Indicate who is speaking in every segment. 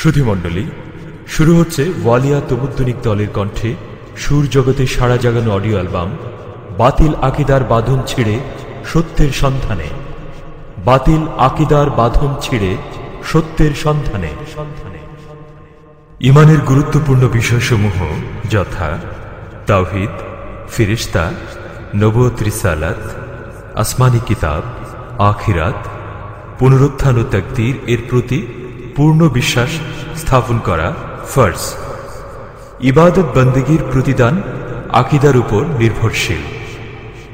Speaker 1: সুধীমণ্ডলী শুরু হচ্ছে ওয়ালিয়া তমুদ্দনিক দলের কণ্ঠে সুর জগতে সাড়া জাগানো অডিও অ্যালবাম, বাতিল আকিদার বাঁধন ছিঁড়ে সত্যের সন্ধানে। বাতিল আকিদার বাঁধন ছিঁড়ে সত্যের সন্ধানে। ইমানের গুরুত্বপূর্ণ বিষয়সমূহ যথা তাওহিদ, ফিরিস্তা নবত রিসালাত, আসমানি কিতাব, আখিরাত, পুনরুত্থান ও তাকদীর এর প্রতি পূর্ণ বিশ্বাস স্থাপন করা ফার্স ইবাদত বন্দেগীর প্রতিদান আকিদার উপর নির্ভরশীল।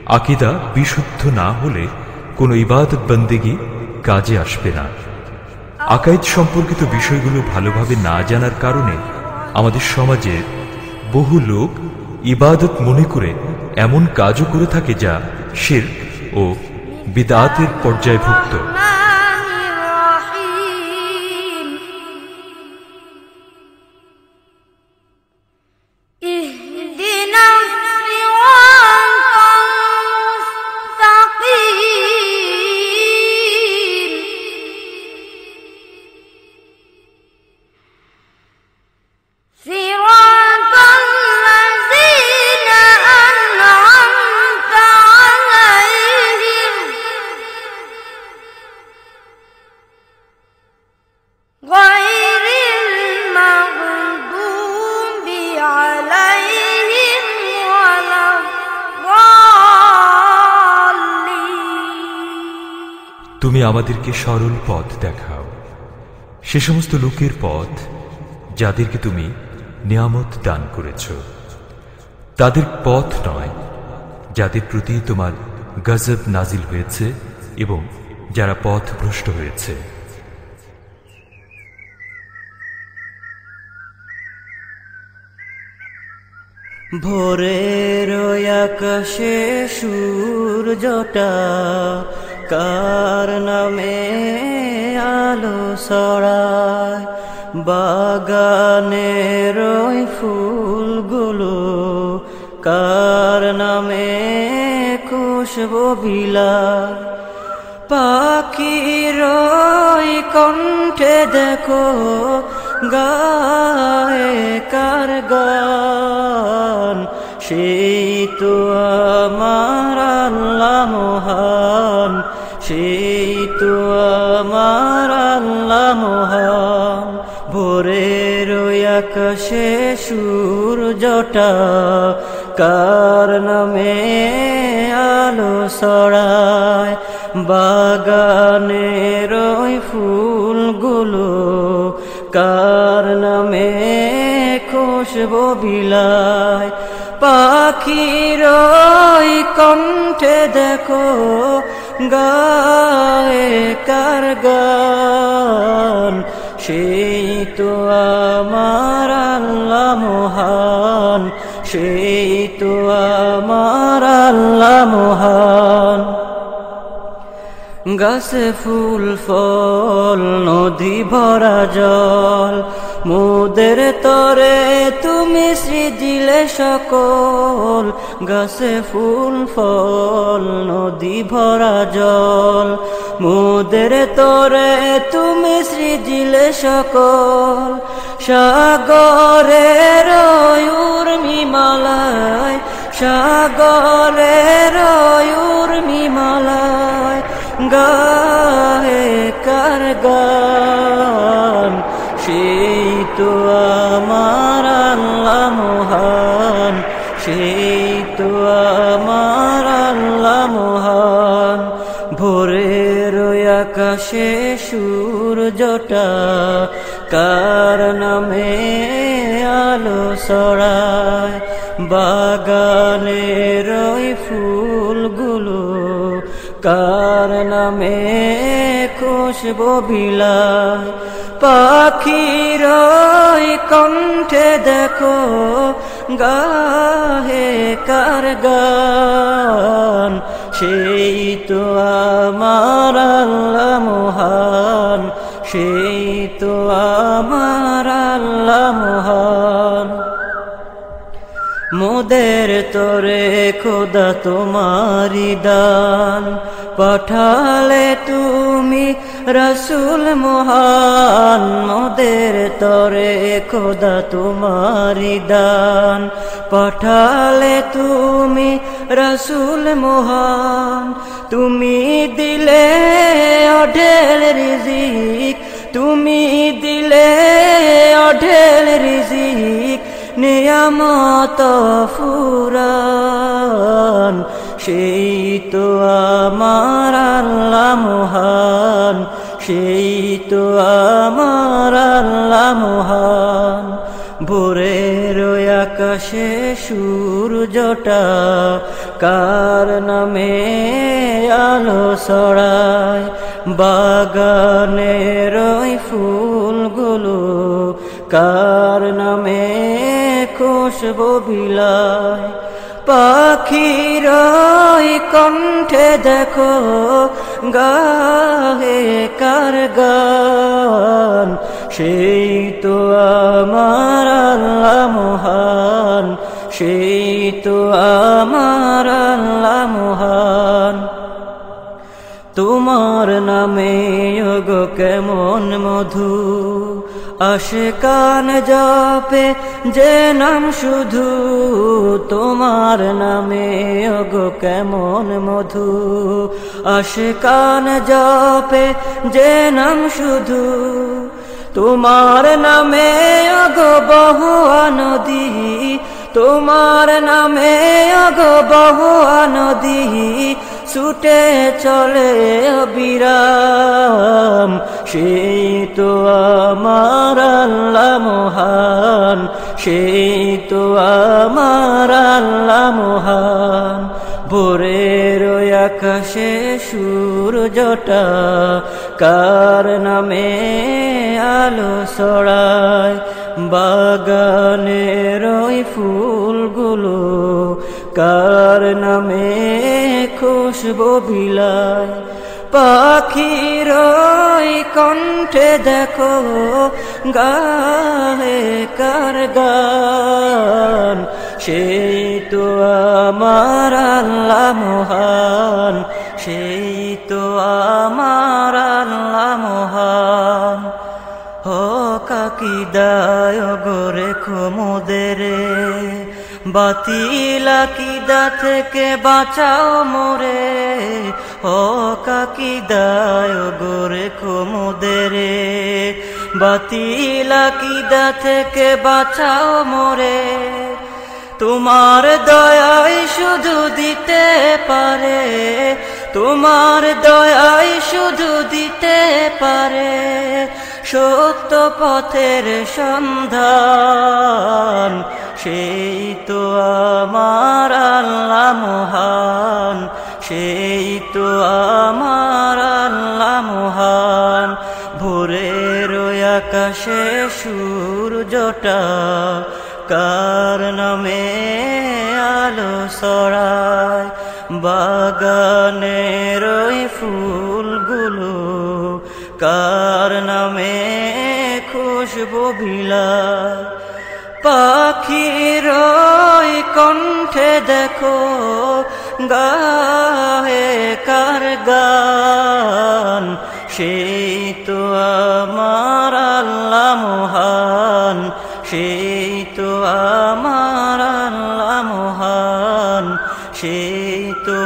Speaker 1: আকিদা বিশুদ্ধ না হলে কোনো ইবাদত বন্দেগী কাজে আসবে না। আকাইদ সম্পর্কিত বিষয়গুলো ভালোভাবে না জানার কারণে আমাদের সমাজে বহু লোক ইবাদত মনে করে এমন কাজও করে থাকে যা শির ও বিদাতের পর্যায়ভুক্ত। তুমি আমাদেরকে সরল পথ দেখাও। সে সমস্ত লোকের পথ যাদেরকে তুমি নিয়ামত দান করেছ, তাদের পথ নয়, যাদের প্রতি তোমার গজব নাজিল হয়েছে এবং যারা পথ ভ্রষ্ট হয়েছে।
Speaker 2: ভোরের আকাশে সূর্যটা কার নামে আলো সরায় বাগানে ওই ফুলগুলো কার নামে খুশবু বিলায়? পাখির ওই কণ্ঠে দেখো, গায়ে কার গান? সেই তো আমার সূর্যটা কার নামে আলো সরায় বাগানের ওই ফুলগুলো কার নামে খুশবু বিলায়? পাখির ওই কণ্ঠে দেখো গায়ে কার গান? সেই তো আমার মহান সেই তো আমার আল্লাহ মহান। গাছে ফুল ফল নদী ভরা জল মোদের তরে তুমি সৃজিলে সকল, গাছে ফুল, ফল, নদী ভরা জল। মোদের তরে তুমি সৃজিলে সকল, সাগরের উর্মিমালায় সাগরের উর্মিমালায় গায়ে কার গান? সেই তো আমার আল্লাহ মহান, সেই তো আমার আল্লাহ মহান। ভোরের আকাশে সূর্যটা কার নামে আলো সরায় ওই ফুলগুলো কার নামে খুশবু বিলায় পাখির কণ্ঠে দেখো, গাহে কার গান? সেই তো আমার মহান, সেই মোদের তোরে খোদা তোমারি দান। পাঠালে তুমি রসুল মহান মোদের তরে খোদা তোমারি দান। পাঠালে তুমি রসুল মহান, তুমি দিলে অঢেল রিজিক, তুমি দিলে অঢেল রিজিক। নিয়ামত ফুরান, সেই তো আমার আল্লাহ মহান, সেই তো আমার আল্লাহ মহান। ভোরের আকাশে সূর্যটা কার নামে আলো সড়ায় বাগানের ফুলগুলো কার নামে খুশবু বিলায়। পাখির কণ্ঠে দেখো, গাহে কার গান? সেই তো আমার আল্লাহ মহান, সেই তো আমার আল্লাহ মহান। তোমার নামে যোগ কেমন মধু? আসে কান জপে, যে নাম শুধু তোমার নামে গো কেমন মধু? আসে কান জপে, যে নাম শুধু তোমার নামে গো বহু নদী। তোমার নামে গো বহু নদী। ছুটে চলে বিরাম সেই তো আমার আল্লাহ মহান, সেই তো আমার আল্লাহ মহান। ভোরের আকাশে সূর্যটা কার নামে আলো ছড়ায়? বাগানের ওই ফুলগুলো কার নামে খুশবু বিলায়? পাখির কণ্ঠে দেখো গাহে কার গান। সেই তো আমার আল্লাহ মহান, সেই তো আমার আল্লাহ মহান। ও কাকিদায় গোরে খোমোদেরে বাতিলা কিদা থেকে বাঁচাও মোরে, ও কাকিদায় গোরে খোমোদেরে বাতিলা কিদা থেকে বাঁচাও মোরে, তোমার দয়াই শুধু দিতে পারে, তোমার দয়াই শুধু দিতে পারে। সত্য পথের সন্ধান সেই তো আমার আল্লাহ মহান, সেই তো আমার আল্লাহ মহান। ভোরের আকাশে সূর্যটা কার নামে আলো সরায় বাগানের ওই ফুলগুলো কার নামে খুশবু বিলায়? পাখির কণ্ঠে দেখো, গাহে কার গান? সেই তো আমার আল্লাহ মহান সেই তো আমার আল্লাহ মহান সেই তো